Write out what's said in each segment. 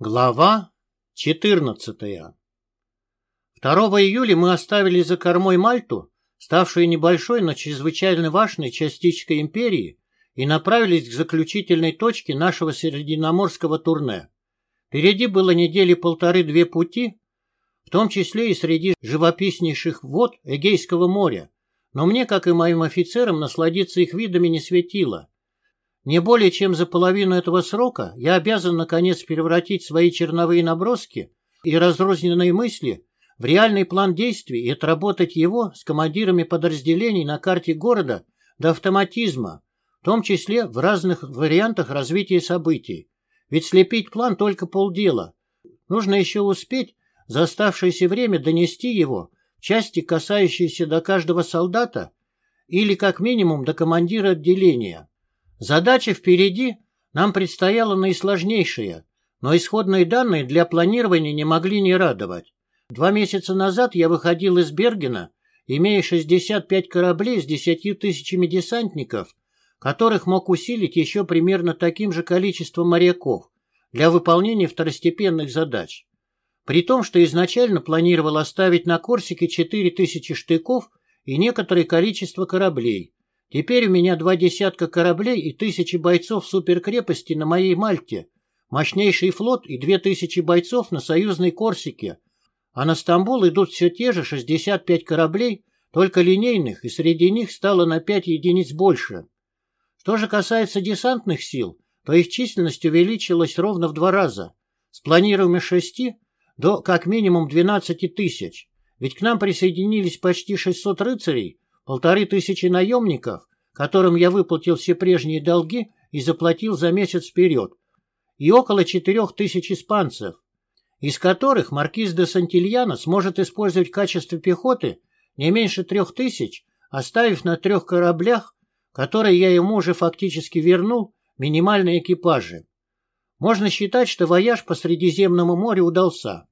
Глава 14 2 июля мы оставили за кормой Мальту, ставшую небольшой, но чрезвычайно важной частичкой империи, и направились к заключительной точке нашего средиземноморского турне. Впереди было недели полторы-две пути, в том числе и среди живописнейших вод Эгейского моря, но мне, как и моим офицерам, насладиться их видами не светило. Не более чем за половину этого срока я обязан, наконец, превратить свои черновые наброски и разрозненные мысли в реальный план действий и отработать его с командирами подразделений на карте города до автоматизма, в том числе в разных вариантах развития событий. Ведь слепить план только полдела. Нужно еще успеть за оставшееся время донести его в части, касающиеся до каждого солдата или, как минимум, до командира отделения. Задача впереди нам предстояла наисложнейшая, но исходные данные для планирования не могли не радовать. Два месяца назад я выходил из Бергена, имея 65 кораблей с 10 тысячами десантников, которых мог усилить еще примерно таким же количеством моряков для выполнения второстепенных задач. При том, что изначально планировал оставить на Корсике 4000 штыков и некоторое количество кораблей, Теперь у меня два десятка кораблей и тысячи бойцов суперкрепости на моей Мальте, мощнейший флот и две тысячи бойцов на союзной Корсике, а на Стамбул идут все те же 65 кораблей, только линейных, и среди них стало на 5 единиц больше. Что же касается десантных сил, то их численность увеличилась ровно в два раза, с планируемых 6 до как минимум 12 тысяч, ведь к нам присоединились почти 600 рыцарей, полторы тысячи наемников, которым я выплатил все прежние долги и заплатил за месяц вперед, и около четырех тысяч испанцев, из которых маркиз де Сантильяно сможет использовать в качестве пехоты не меньше трех тысяч, оставив на трех кораблях, которые я ему уже фактически вернул, минимальные экипажи. Можно считать, что вояж по Средиземному морю удался.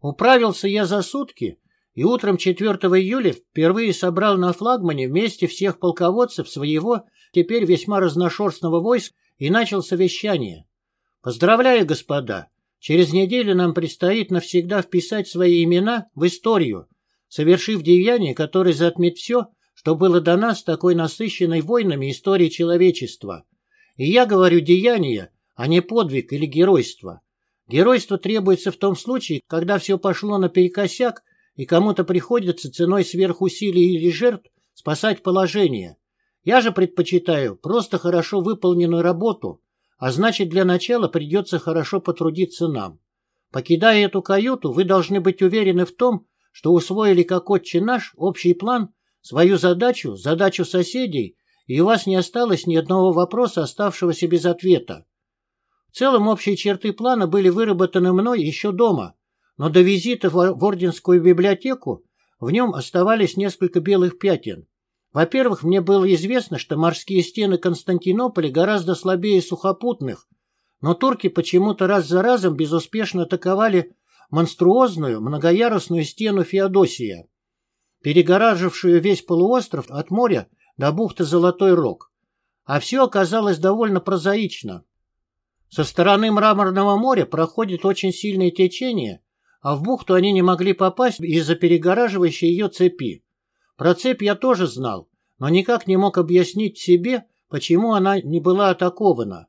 Управился я за сутки и утром 4 июля впервые собрал на флагмане вместе всех полководцев своего, теперь весьма разношерстного войск, и начал совещание. Поздравляю, господа! Через неделю нам предстоит навсегда вписать свои имена в историю, совершив деяние, которое затмит все, что было до нас такой насыщенной войнами истории человечества. И я говорю деяние, а не подвиг или геройство. Геройство требуется в том случае, когда все пошло наперекосяк, и кому-то приходится ценой сверхусилий или жертв спасать положение. Я же предпочитаю просто хорошо выполненную работу, а значит для начала придется хорошо потрудиться нам. Покидая эту каюту, вы должны быть уверены в том, что усвоили как отче наш общий план, свою задачу, задачу соседей, и у вас не осталось ни одного вопроса, оставшегося без ответа. В целом общие черты плана были выработаны мной еще дома, но до визита в Орденскую библиотеку в нем оставались несколько белых пятен. Во-первых, мне было известно, что морские стены Константинополя гораздо слабее сухопутных, но турки почему-то раз за разом безуспешно атаковали монструозную многоярусную стену Феодосия, перегоражившую весь полуостров от моря до бухты Золотой Рог. А все оказалось довольно прозаично. Со стороны Мраморного моря проходит очень сильное течение, а в бухту они не могли попасть из-за перегораживающей ее цепи. Про цепь я тоже знал, но никак не мог объяснить себе, почему она не была атакована.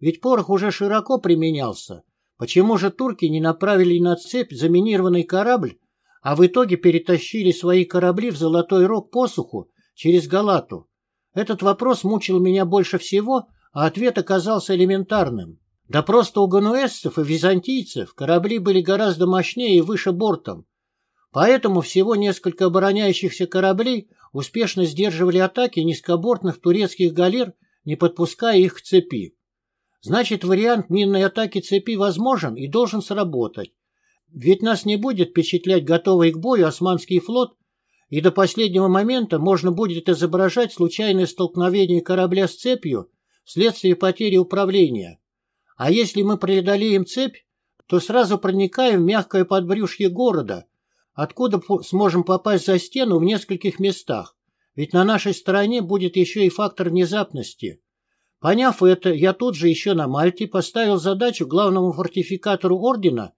Ведь порох уже широко применялся. Почему же турки не направили на цепь заминированный корабль, а в итоге перетащили свои корабли в Золотой Рог посуху через Галату? Этот вопрос мучил меня больше всего, а ответ оказался элементарным. Да просто у гануэзцев и византийцев корабли были гораздо мощнее и выше бортом. Поэтому всего несколько обороняющихся кораблей успешно сдерживали атаки низкобортных турецких галер, не подпуская их к цепи. Значит, вариант минной атаки цепи возможен и должен сработать. Ведь нас не будет впечатлять готовый к бою османский флот, и до последнего момента можно будет изображать случайное столкновение корабля с цепью вследствие потери управления. А если мы преодолеем цепь, то сразу проникаем в мягкое подбрюшье города, откуда сможем попасть за стену в нескольких местах, ведь на нашей стороне будет еще и фактор внезапности. Поняв это, я тут же еще на Мальте поставил задачу главному фортификатору ордена,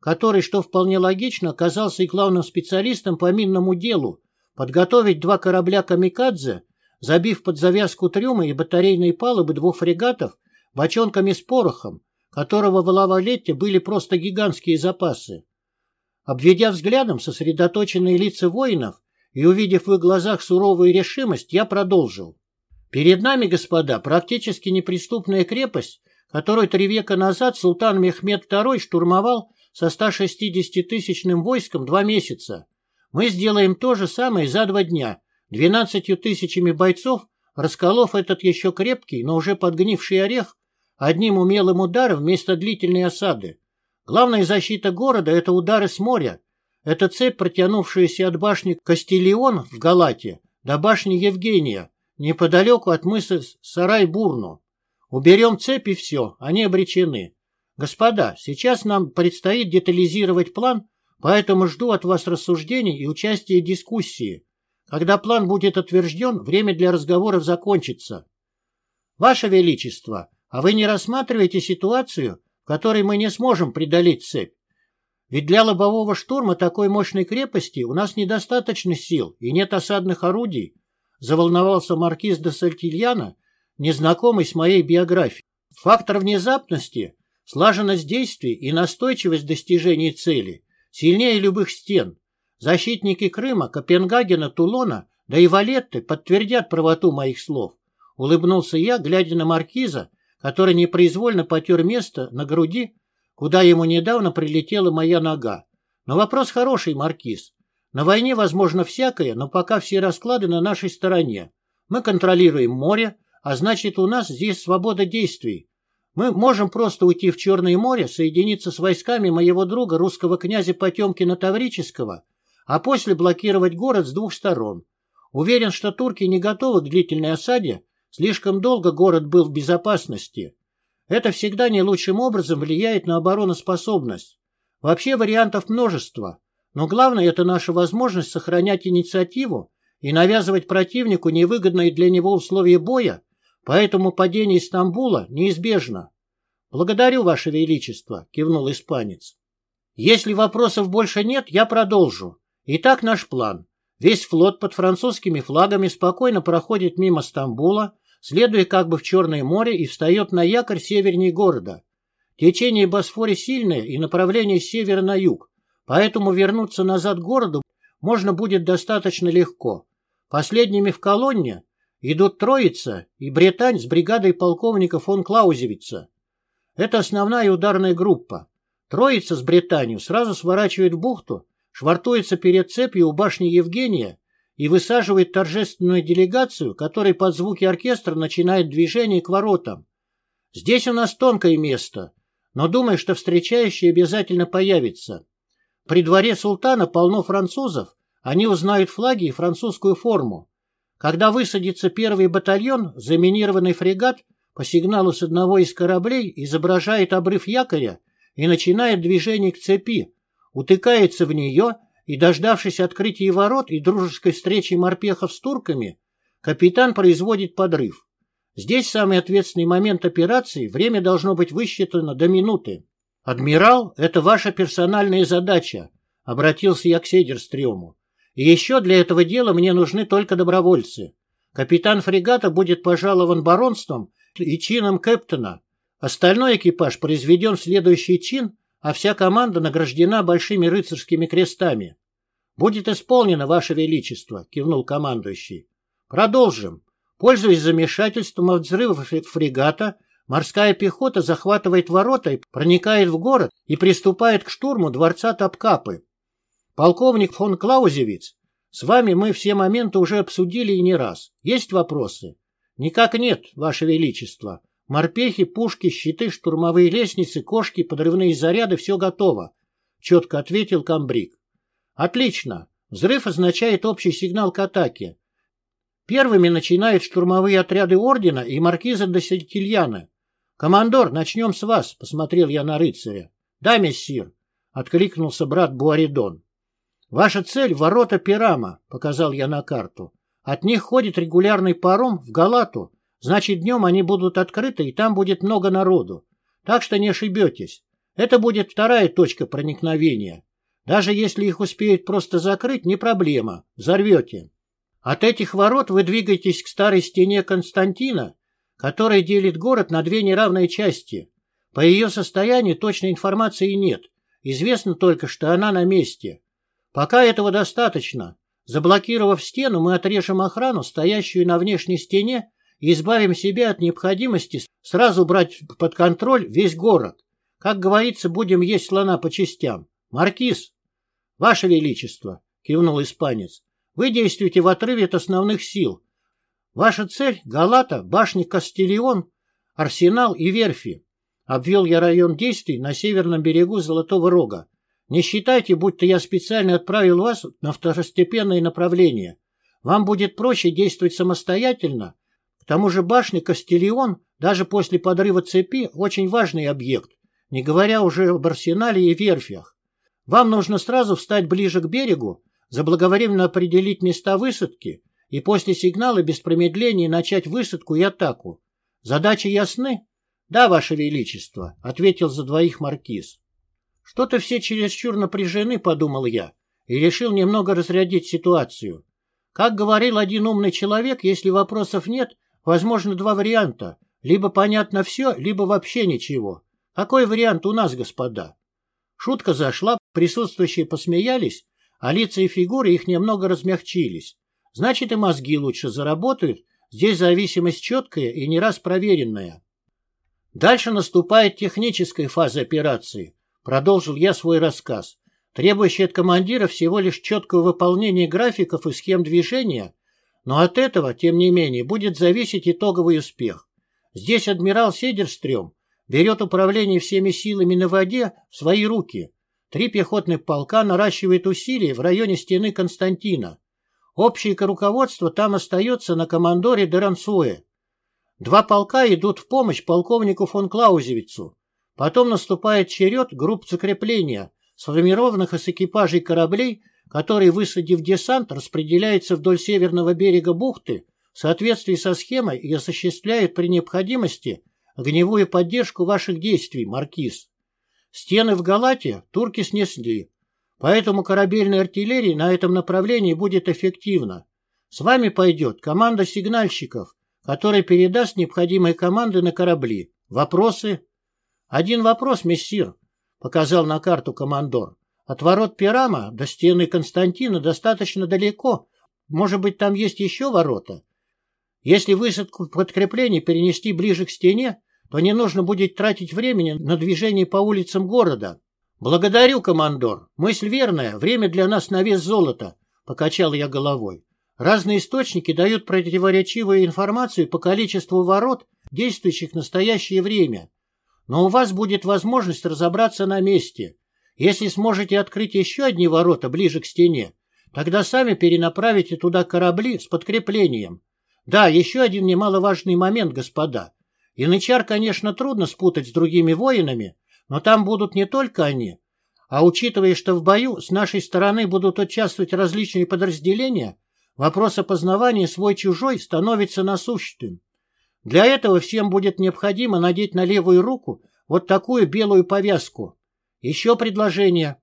который, что вполне логично, оказался и главным специалистом по минному делу, подготовить два корабля «Камикадзе», забив под завязку трюмы и батарейные палубы двух фрегатов бочонками с порохом, которого в Лавалетте были просто гигантские запасы. Обведя взглядом сосредоточенные лица воинов и увидев в их глазах суровую решимость, я продолжил. Перед нами, господа, практически неприступная крепость, которую три века назад султан Мехмед II штурмовал со 160-тысячным войском два месяца. Мы сделаем то же самое за два дня, двенадцатью тысячами бойцов, расколов этот еще крепкий, но уже подгнивший орех, одним умелым ударом вместо длительной осады. Главная защита города – это удары с моря. Это цепь, протянувшаяся от башни Кастилион в Галате до башни Евгения, неподалеку от мыса Сарай-Бурну. Уберем цепь и все, они обречены. Господа, сейчас нам предстоит детализировать план, поэтому жду от вас рассуждений и участия в дискуссии. Когда план будет утвержден, время для разговоров закончится. Ваше Величество, а вы не рассматриваете ситуацию, в которой мы не сможем преодолеть цепь? Ведь для лобового штурма такой мощной крепости у нас недостаточно сил и нет осадных орудий, заволновался маркиз де Сальтильяна, незнакомый с моей биографией. Фактор внезапности, слаженность действий и настойчивость достижения цели сильнее любых стен. Защитники Крыма, Копенгагена, Тулона, да и Валетты подтвердят правоту моих слов. Улыбнулся я, глядя на маркиза, который непроизвольно потер место на груди, куда ему недавно прилетела моя нога. Но вопрос хороший, маркиз. На войне возможно всякое, но пока все расклады на нашей стороне. Мы контролируем море, а значит у нас здесь свобода действий. Мы можем просто уйти в Черное море, соединиться с войсками моего друга, русского князя Потемкина Таврического, а после блокировать город с двух сторон. Уверен, что турки не готовы к длительной осаде, Слишком долго город был в безопасности. Это всегда не лучшим образом влияет на обороноспособность. Вообще вариантов множество, но главное это наша возможность сохранять инициативу и навязывать противнику невыгодные для него условия боя, поэтому падение Стамбула неизбежно. «Благодарю, Ваше Величество», — кивнул испанец. «Если вопросов больше нет, я продолжу. Итак, наш план. Весь флот под французскими флагами спокойно проходит мимо Стамбула, следуя как бы в Черное море и встает на якорь севернее города. Течение Босфоре сильное и направление с севера на юг, поэтому вернуться назад к городу можно будет достаточно легко. Последними в колонне идут Троица и Британь с бригадой полковника фон Клаузевица. Это основная ударная группа. Троица с Британию сразу сворачивает в бухту, швартуется перед цепью у башни Евгения и высаживает торжественную делегацию, которая под звуки оркестра начинает движение к воротам. Здесь у нас тонкое место, но думаю, что встречающий обязательно появится. При дворе султана полно французов, они узнают флаги и французскую форму. Когда высадится первый батальон, заминированный фрегат по сигналу с одного из кораблей изображает обрыв якоря и начинает движение к цепи, утыкается в нее и, дождавшись открытия ворот и дружеской встречи морпехов с турками, капитан производит подрыв. Здесь самый ответственный момент операции, время должно быть высчитано до минуты. «Адмирал, это ваша персональная задача», — обратился я к Седерстрёму. «И еще для этого дела мне нужны только добровольцы. Капитан фрегата будет пожалован баронством и чином капитана. Остальной экипаж произведен в следующий чин а вся команда награждена большими рыцарскими крестами. «Будет исполнено, Ваше Величество», — кивнул командующий. «Продолжим. Пользуясь замешательством от взрывов фрегата, морская пехота захватывает ворота и проникает в город и приступает к штурму дворца Топкапы. Полковник фон Клаузевиц, с вами мы все моменты уже обсудили и не раз. Есть вопросы?» «Никак нет, Ваше Величество», Морпехи, пушки, щиты, штурмовые лестницы, кошки, подрывные заряды — все готово, — четко ответил комбриг. Отлично. Взрыв означает общий сигнал к атаке. Первыми начинают штурмовые отряды ордена и маркиза де Сентильяна. «Командор, начнем с вас», — посмотрел я на рыцаря. «Да, мессир», — откликнулся брат Буаридон. «Ваша цель — ворота Пирама», — показал я на карту. «От них ходит регулярный паром в Галату, Значит, днем они будут открыты, и там будет много народу. Так что не ошибетесь. Это будет вторая точка проникновения. Даже если их успеют просто закрыть, не проблема. Взорвете. От этих ворот вы двигаетесь к старой стене Константина, которая делит город на две неравные части. По ее состоянию точной информации нет. Известно только, что она на месте. Пока этого достаточно. Заблокировав стену, мы отрежем охрану, стоящую на внешней стене, и избавим себя от необходимости сразу брать под контроль весь город. Как говорится, будем есть слона по частям. Маркиз, ваше величество, кивнул испанец, вы действуете в отрыве от основных сил. Ваша цель — Галата, башня Кастильон, Арсенал и Верфи. Обвел я район действий на северном берегу Золотого Рога. Не считайте, будто я специально отправил вас на второстепенное направление. Вам будет проще действовать самостоятельно. К тому же башня Кастильон, даже после подрыва цепи, очень важный объект, не говоря уже об арсенале и верфях. Вам нужно сразу встать ближе к берегу, заблаговременно определить места высадки и после сигнала без промедления начать высадку и атаку. Задачи ясны? Да, Ваше Величество, ответил за двоих маркиз. Что-то все чересчур напряжены, подумал я, и решил немного разрядить ситуацию. Как говорил один умный человек, если вопросов нет, возможно два варианта. Либо понятно все, либо вообще ничего. Какой вариант у нас, господа? Шутка зашла, присутствующие посмеялись, а лица и фигуры их немного размягчились. Значит, и мозги лучше заработают, здесь зависимость четкая и не раз проверенная. Дальше наступает техническая фаза операции. Продолжил я свой рассказ, требующий от командира всего лишь четкого выполнения графиков и схем движения, но от этого, тем не менее, будет зависеть итоговый успех. Здесь адмирал Седерстрём берет управление всеми силами на воде в свои руки. Три пехотных полка наращивает усилия в районе стены Константина. Общее руководство там остается на командоре Дерансуэ. Два полка идут в помощь полковнику фон Клаузевицу. Потом наступает черед групп закрепления, сформированных из экипажей кораблей, которые, высадив десант, распределяются вдоль северного берега бухты в соответствии со схемой и осуществляют при необходимости огневую поддержку ваших действий, Маркиз. Стены в Галате турки снесли, поэтому корабельная артиллерия на этом направлении будет эффективна. С вами пойдет команда сигнальщиков, который передаст необходимые команды на корабли. Вопросы? Один вопрос, мессир, показал на карту командор. От ворот Пирама до стены Константина достаточно далеко. Может быть, там есть еще ворота? Если высадку подкреплений перенести ближе к стене, то не нужно будет тратить времени на движение по улицам города. Благодарю, командор. Мысль верная. Время для нас на вес золота, покачал я головой. Разные источники дают противоречивую информацию по количеству ворот, действующих в настоящее время. Но у вас будет возможность разобраться на месте. Если сможете открыть еще одни ворота ближе к стене, тогда сами перенаправите туда корабли с подкреплением. Да, еще один немаловажный момент, господа. Янычар, конечно, трудно спутать с другими воинами, но там будут не только они. А учитывая, что в бою с нашей стороны будут участвовать различные подразделения, Вопрос опознавания свой-чужой становится насущным. Для этого всем будет необходимо надеть на левую руку вот такую белую повязку. Еще предложение.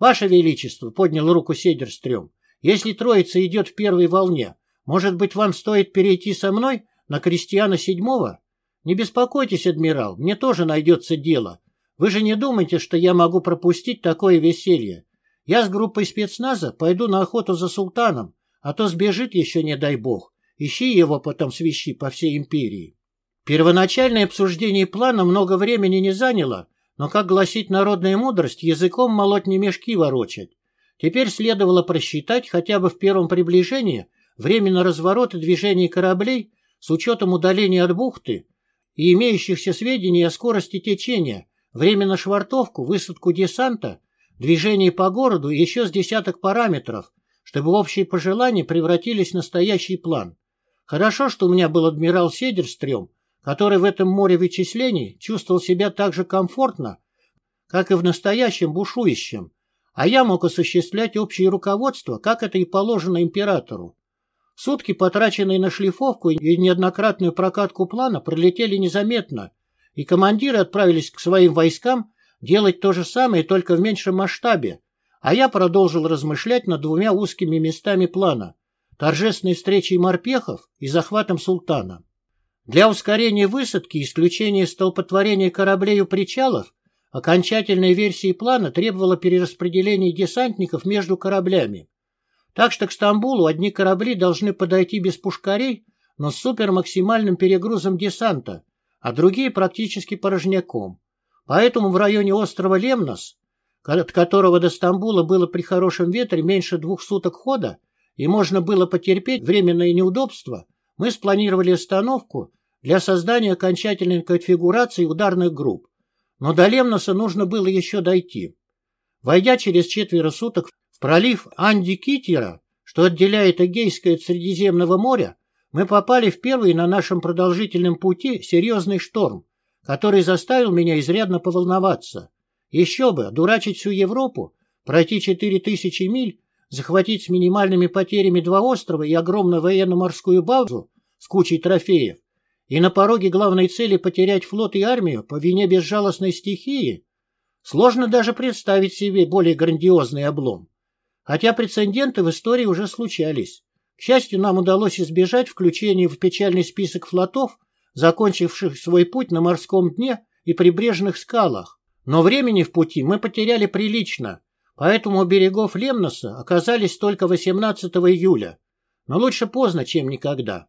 Ваше Величество, поднял руку Седерстрём, если троица идет в первой волне, может быть, вам стоит перейти со мной на Крестьяна Седьмого? Не беспокойтесь, адмирал, мне тоже найдется дело. Вы же не думаете, что я могу пропустить такое веселье? Я с группой спецназа пойду на охоту за султаном, а то сбежит еще, не дай бог. Ищи его потом свищи по всей империи. Первоначальное обсуждение плана много времени не заняло, но, как гласит народная мудрость, языком молоть не мешки ворочать. Теперь следовало просчитать хотя бы в первом приближении время на разворот и движение кораблей с учетом удаления от бухты и имеющихся сведений о скорости течения, время на швартовку, высадку десанта, движение по городу и еще с десяток параметров, чтобы общие пожелания превратились в настоящий план. Хорошо, что у меня был адмирал Седерстрём, который в этом море вычислений чувствовал себя так же комфортно, как и в настоящем бушующем, а я мог осуществлять общее руководство, как это и положено императору. Сутки, потраченные на шлифовку и неоднократную прокатку плана, пролетели незаметно, и командиры отправились к своим войскам делать то же самое, только в меньшем масштабе, а я продолжил размышлять над двумя узкими местами плана – торжественной встречей морпехов и захватом султана. Для ускорения высадки и исключения столпотворения кораблей у причалов окончательной версии плана требовала перераспределения десантников между кораблями. Так что к Стамбулу одни корабли должны подойти без пушкарей, но с супермаксимальным перегрузом десанта, а другие практически порожняком. Поэтому в районе острова Лемнос, от которого до Стамбула было при хорошем ветре меньше двух суток хода, и можно было потерпеть временное неудобство, мы спланировали остановку для создания окончательной конфигурации ударных групп. Но до Лемноса нужно было еще дойти. Войдя через четверо суток в пролив Анди-Китера, что отделяет Эгейское от Средиземного моря, мы попали в первый на нашем продолжительном пути серьезный шторм, который заставил меня изрядно поволноваться. Еще бы, дурачить всю Европу, пройти четыре тысячи миль, захватить с минимальными потерями два острова и огромную военно-морскую базу с кучей трофеев, и на пороге главной цели потерять флот и армию по вине безжалостной стихии, сложно даже представить себе более грандиозный облом. Хотя прецеденты в истории уже случались. К счастью, нам удалось избежать включения в печальный список флотов, закончивших свой путь на морском дне и прибрежных скалах. Но времени в пути мы потеряли прилично, поэтому у берегов Лемноса оказались только 18 июля. Но лучше поздно, чем никогда.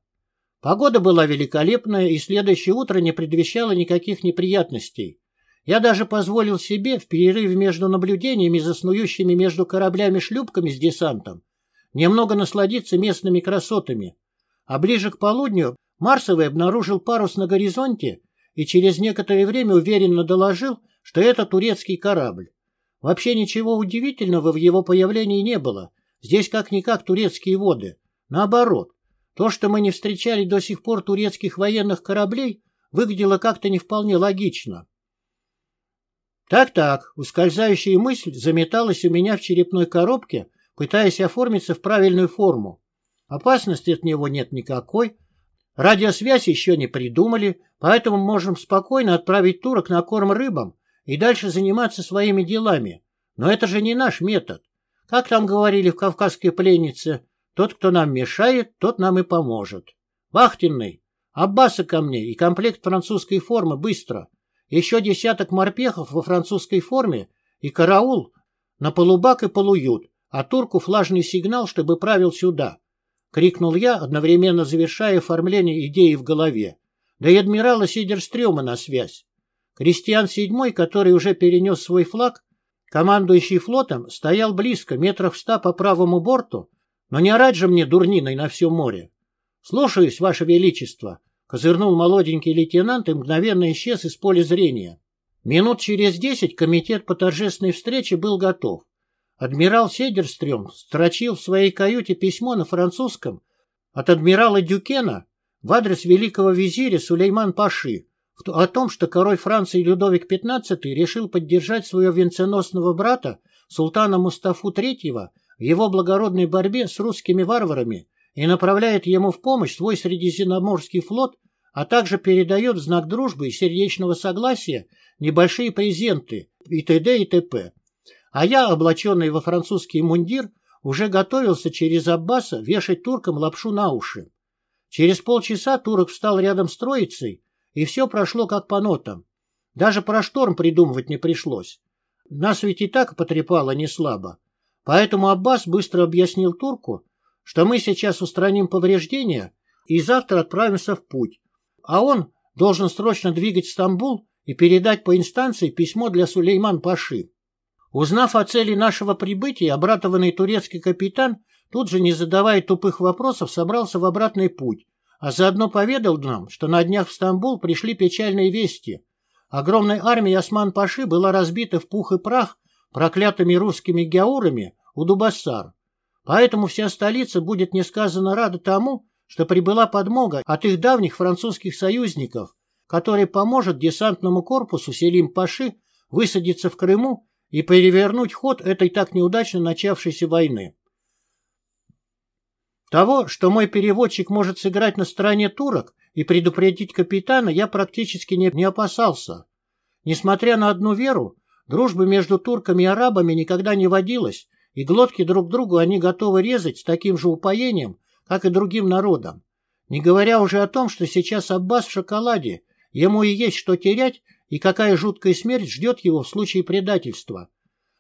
Погода была великолепная, и следующее утро не предвещало никаких неприятностей. Я даже позволил себе в перерыве между наблюдениями за снующими между кораблями шлюпками с десантом немного насладиться местными красотами. А ближе к полудню Марсовый обнаружил парус на горизонте и через некоторое время уверенно доложил, что это турецкий корабль. Вообще ничего удивительного в его появлении не было. Здесь как-никак турецкие воды. Наоборот, то, что мы не встречали до сих пор турецких военных кораблей, выглядело как-то не вполне логично. Так-так, ускользающая мысль заметалась у меня в черепной коробке, пытаясь оформиться в правильную форму. Опасности от него нет никакой. Радиосвязь еще не придумали, поэтому можем спокойно отправить турок на корм рыбам и дальше заниматься своими делами. Но это же не наш метод. Как там говорили в «Кавказской пленнице», тот, кто нам мешает, тот нам и поможет. Вахтенный, Аббаса ко мне и комплект французской формы быстро. Еще десяток морпехов во французской форме и караул на полубак и полуют, а турку флажный сигнал, чтобы правил сюда. Крикнул я, одновременно завершая оформление идеи в голове. Да и адмирала Сидерстрёма на связь. Кристиан седьмой, который уже перенес свой флаг, командующий флотом, стоял близко, метров ста по правому борту, но не орать же мне дурниной на все море. Слушаюсь, Ваше Величество, козырнул молоденький лейтенант и мгновенно исчез из поля зрения. Минут через десять комитет по торжественной встрече был готов. Адмирал Седерстрём строчил в своей каюте письмо на французском от адмирала Дюкена в адрес великого визиря Сулейман-Паши о том, что король Франции Людовик XV решил поддержать своего венценосного брата, султана Мустафу III, в его благородной борьбе с русскими варварами и направляет ему в помощь свой Средиземноморский флот, а также передает в знак дружбы и сердечного согласия небольшие презенты и т.д. и т.п. А я, облаченный во французский мундир, уже готовился через Аббаса вешать туркам лапшу на уши. Через полчаса турок встал рядом с троицей, и все прошло как по нотам. Даже про шторм придумывать не пришлось. Нас ведь и так потрепало не слабо. Поэтому Аббас быстро объяснил турку, что мы сейчас устраним повреждения и завтра отправимся в путь, а он должен срочно двигать в Стамбул и передать по инстанции письмо для Сулейман-Паши. Узнав о цели нашего прибытия, обратованный турецкий капитан, тут же, не задавая тупых вопросов, собрался в обратный путь, а заодно поведал нам, что на днях в Стамбул пришли печальные вести. Огромная армия Осман-Паши была разбита в пух и прах проклятыми русскими геурами у Дубассар. Поэтому вся столица будет несказанно рада тому, что прибыла подмога от их давних французских союзников, который поможет десантному корпусу Селим-Паши высадиться в Крыму и перевернуть ход этой так неудачно начавшейся войны. Того, что мой переводчик может сыграть на стороне турок и предупредить капитана, я практически не, не опасался. Несмотря на одну веру, дружбы между турками и арабами никогда не водилось, и глотки друг другу они готовы резать с таким же упоением, как и другим народам. Не говоря уже о том, что сейчас Аббас в шоколаде, ему и есть что терять, и какая жуткая смерть ждет его в случае предательства.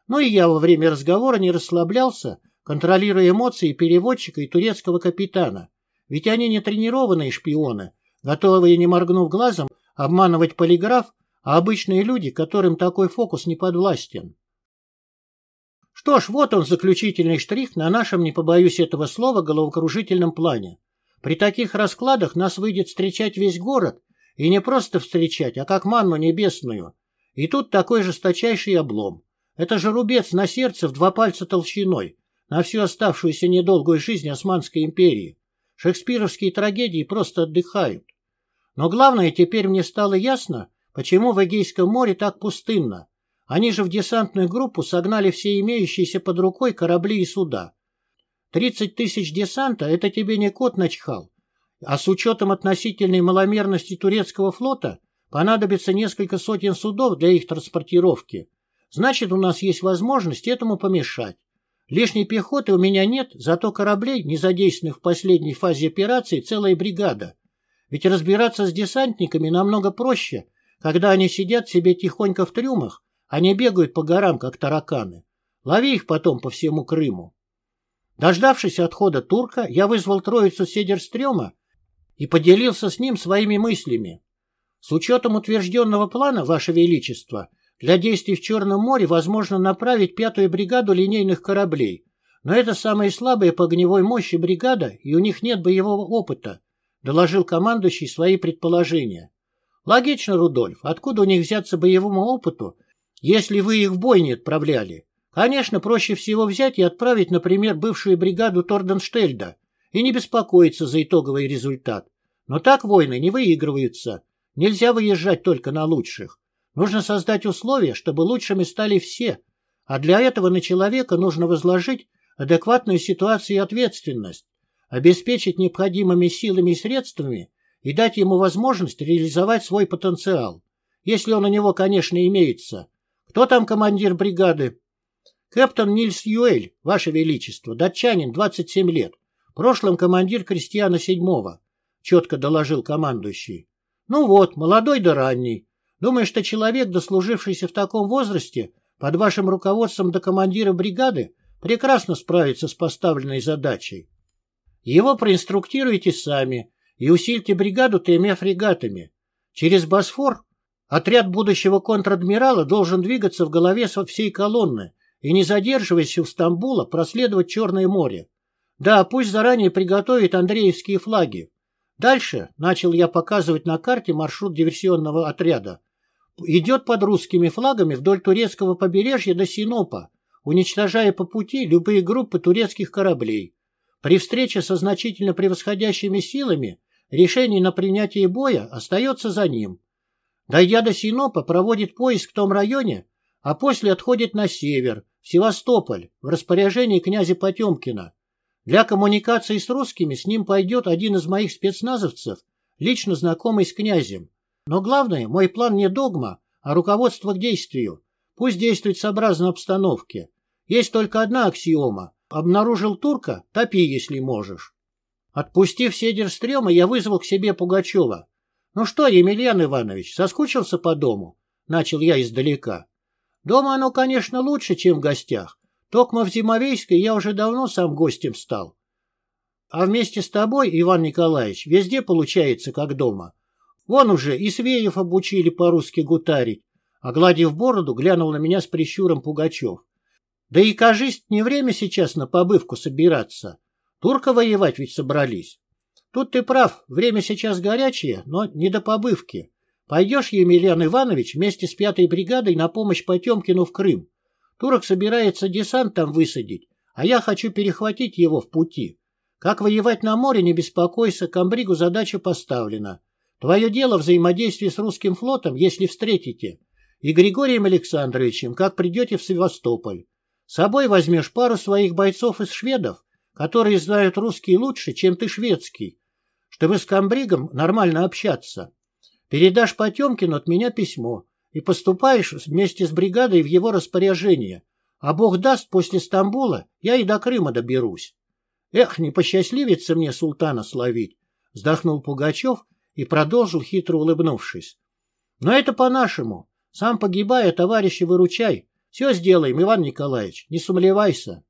Но и я во время разговора не расслаблялся, контролируя эмоции переводчика и турецкого капитана. Ведь они не тренированные шпионы, готовые, не моргнув глазом, обманывать полиграф, а обычные люди, которым такой фокус не подвластен. Что ж, вот он заключительный штрих на нашем, не побоюсь этого слова, головокружительном плане. При таких раскладах нас выйдет встречать весь город, и не просто встречать, а как манну небесную. И тут такой жесточайший облом. Это же рубец на сердце в два пальца толщиной, на всю оставшуюся недолгую жизнь Османской империи. Шекспировские трагедии просто отдыхают. Но главное, теперь мне стало ясно, почему в Эгейском море так пустынно. Они же в десантную группу согнали все имеющиеся под рукой корабли и суда. Тридцать тысяч десанта — это тебе не кот начхал. А с учетом относительной маломерности турецкого флота понадобится несколько сотен судов для их транспортировки. Значит, у нас есть возможность этому помешать. Лишней пехоты у меня нет, зато кораблей, не задействованных в последней фазе операции, целая бригада. Ведь разбираться с десантниками намного проще, когда они сидят себе тихонько в трюмах, не бегают по горам, как тараканы. Лови их потом по всему Крыму. Дождавшись отхода турка, я вызвал троицу Седерстрема и поделился с ним своими мыслями. С учетом утвержденного плана, Ваше Величество, для действий в Черном море возможно направить пятую бригаду линейных кораблей, но это самая слабая по огневой мощи бригада, и у них нет боевого опыта, доложил командующий свои предположения. Логично, Рудольф, откуда у них взяться боевому опыту, если вы их в бой не отправляли? Конечно, проще всего взять и отправить, например, бывшую бригаду Торденштельда и не беспокоиться за итоговый результат. Но так войны не выигрываются. Нельзя выезжать только на лучших. Нужно создать условия, чтобы лучшими стали все, а для этого на человека нужно возложить адекватную ситуацию и ответственность, обеспечить необходимыми силами и средствами и дать ему возможность реализовать свой потенциал, если он у него, конечно, имеется. Кто там командир бригады? Кэптон Нильс Юэль, Ваше Величество, датчанин, 27 лет, в прошлом командир Крестьяна седьмого, четко доложил командующий. Ну вот, молодой да ранний, Думаешь, что человек, дослужившийся в таком возрасте, под вашим руководством до командира бригады, прекрасно справится с поставленной задачей? Его проинструктируйте сами и усильте бригаду тремя фрегатами. Через Босфор отряд будущего контр-адмирала должен двигаться в голове со всей колонны и, не задерживаясь у Стамбула, проследовать Черное море. Да, пусть заранее приготовит Андреевские флаги. Дальше начал я показывать на карте маршрут диверсионного отряда идет под русскими флагами вдоль турецкого побережья до Синопа, уничтожая по пути любые группы турецких кораблей. При встрече со значительно превосходящими силами решение на принятие боя остается за ним. Дойдя до Синопа, проводит поиск в том районе, а после отходит на север, в Севастополь, в распоряжении князя Потемкина. Для коммуникации с русскими с ним пойдет один из моих спецназовцев, лично знакомый с князем. Но главное, мой план не догма, а руководство к действию. Пусть действует сообразно обстановке. Есть только одна аксиома. Обнаружил турка – топи, если можешь. Отпустив Седерстрема, я вызвал к себе Пугачева. «Ну что, Емельян Иванович, соскучился по дому?» – начал я издалека. «Дома оно, конечно, лучше, чем в гостях. Токма в Зимовейской я уже давно сам гостем стал. А вместе с тобой, Иван Николаевич, везде получается, как дома. Вон уже и Свеев обучили по-русски гутарить. Огладив бороду, глянул на меня с прищуром Пугачев. Да и, кажись, не время сейчас на побывку собираться. Турка воевать ведь собрались. Тут ты прав, время сейчас горячее, но не до побывки. Пойдешь, Емельян Иванович, вместе с пятой бригадой на помощь Потемкину в Крым. Турок собирается десант там высадить, а я хочу перехватить его в пути. Как воевать на море, не беспокойся, комбригу задача поставлена. Твое дело взаимодействие с русским флотом, если встретите, и Григорием Александровичем, как придете в Севастополь. С собой возьмешь пару своих бойцов из шведов, которые знают русский лучше, чем ты шведский, чтобы с комбригом нормально общаться. Передашь Потемкину от меня письмо и поступаешь вместе с бригадой в его распоряжение. А бог даст, после Стамбула я и до Крыма доберусь. Эх, не посчастливится мне султана словить, вздохнул Пугачев и продолжил, хитро улыбнувшись. Но это по-нашему. Сам погибай, а товарища выручай. Все сделаем, Иван Николаевич, не сумлевайся.